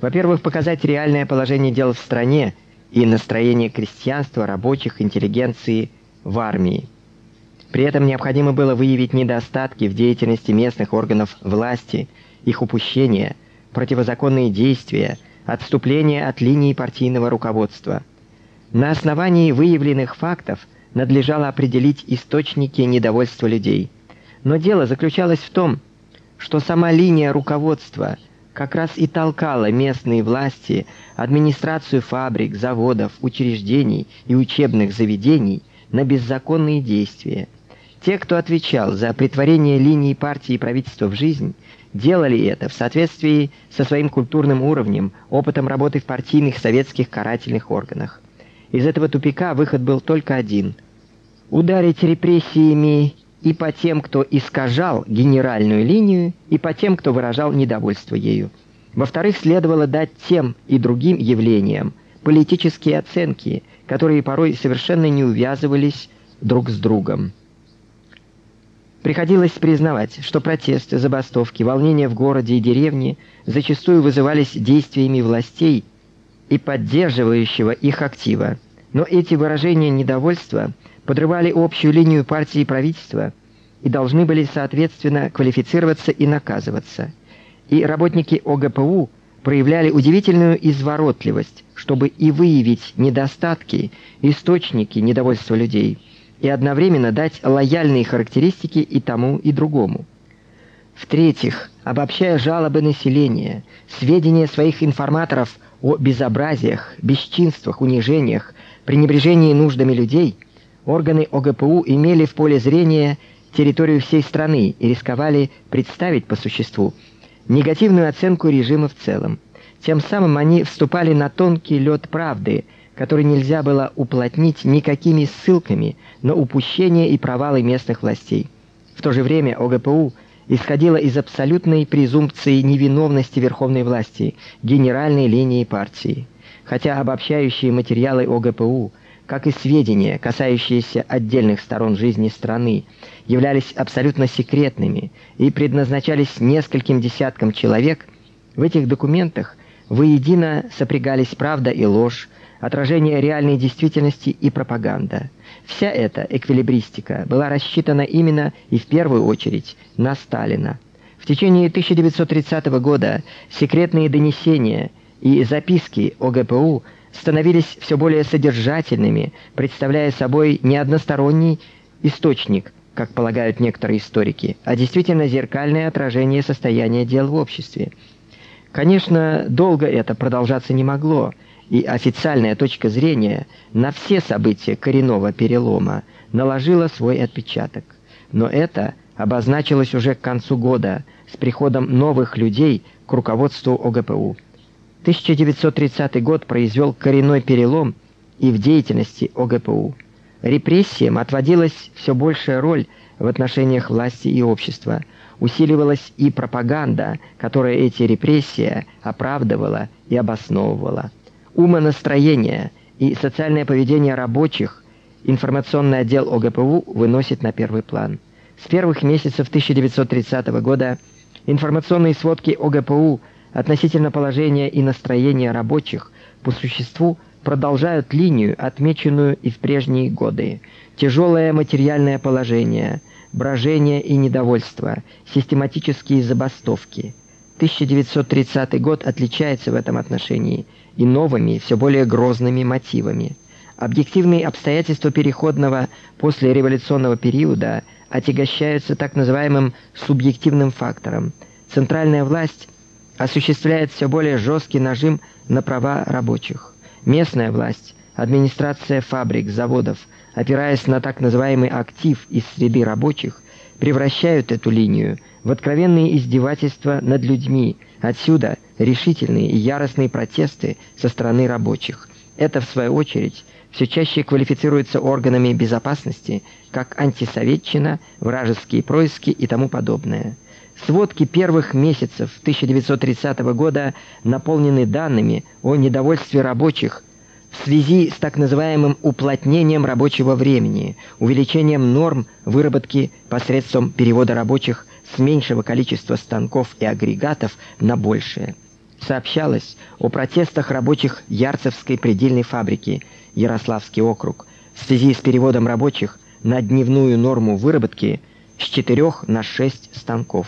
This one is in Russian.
Во-первых, показать реальное положение дел в стране и настроение крестьянства, рабочих, интеллигенции в армии. При этом необходимо было выявить недостатки в деятельности местных органов власти, их упущения, противозаконные действия, отступления от линии партийного руководства. На основании выявленных фактов надлежало определить источники недовольства людей. Но дело заключалось в том, что сама линия руководства как раз и толкала местные власти, администрацию фабрик, заводов, учреждений и учебных заведений на беззаконные действия. Те, кто отвечал за претворение линии партии и правительства в жизнь, делали это в соответствии со своим культурным уровнем, опытом работы в партийных советских карательных органах. Из этого тупика выход был только один ударить репрессиями и по тем, кто искажал генеральную линию, и по тем, кто выражал недовольство ею. Во-вторых, следовало дать тем и другим явлениям политические оценки, которые порой совершенно не увязывались друг с другом. Приходилось признавать, что протесты, забастовки, волнения в городе и деревне зачастую вызывались действиями властей и поддерживающего их актива. Но эти выражения недовольства подрывали общую линию партии и правительства и должны были соответственно квалифицироваться и наказываться. И работники ОГПУ проявляли удивительную изворотливость, чтобы и выявить недостатки, источники недовольства людей – и одновременно дать лояльные характеристики и тому, и другому. В-третьих, обобщая жалобы населения, сведения своих информаторов о безобразиях, бесчинствах, унижениях, пренебрежении нуждами людей, органы ОГПУ имели в поле зрения территорию всей страны и рисковали представить по существу негативную оценку режима в целом. Тем самым они вступали на тонкий лед правды, который нельзя было уплотнить никакими ссылками на упущения и провалы местных властей. В то же время ОГПУ исходила из абсолютной презумпции невиновности верховной власти, генеральной линии партии. Хотя обобщающие материалы ОГПУ, как и сведения, касающиеся отдельных сторон жизни страны, являлись абсолютно секретными и предназначались нескольким десяткам человек, в этих документах воедино сопрягались правда и ложь, отражение реальной действительности и пропаганда. Вся эта эквилибристика была рассчитана именно и в первую очередь на Сталина. В течение 1930 года секретные донесения и записки ОГПУ становились все более содержательными, представляя собой не односторонний источник, как полагают некоторые историки, а действительно зеркальное отражение состояния дел в обществе. Конечно, долго это продолжаться не могло и официальная точка зрения на все события коренного перелома наложила свой отпечаток. Но это обозначилось уже к концу года с приходом новых людей к руководству ОГПУ. 1930 год произвел коренной перелом и в деятельности ОГПУ. Репрессиям отводилась все большая роль в отношениях власти и общества. Усиливалась и пропаганда, которая эти репрессии оправдывала и обосновывала умонастроение и социальное поведение рабочих информационный отдел ОГПУ выносит на первый план. С первых месяцев 1930 года информационные сводки ОГПУ относительно положения и настроения рабочих по существу продолжают линию, отмеченную и в прежние годы. Тяжелое материальное положение, брожение и недовольство, систематические забастовки. 1930 год отличается в этом отношении – и новыми, все более грозными мотивами. Объективные обстоятельства переходного после революционного периода отягощаются так называемым субъективным фактором. Центральная власть осуществляет все более жесткий нажим на права рабочих. Местная власть, администрация фабрик, заводов, опираясь на так называемый актив из среды рабочих, превращают эту линию в откровенные издевательства над людьми. Отсюда решительные и яростные протесты со стороны рабочих. Это в свою очередь все чаще квалифицируется органами безопасности как антисоветчина, вражеские происки и тому подобное. Сводки первых месяцев 1930 года наполнены данными о недовольстве рабочих в связи с так называемым уплотнением рабочего времени, увеличением норм выработки посредством перевода рабочих с меньшего количества станков и агрегатов на большее. сообщалось о протестах рабочих Ярцевской предельной фабрики Ярославский округ в связи с переводом рабочих на дневную норму выработки с 4 на 6 станков.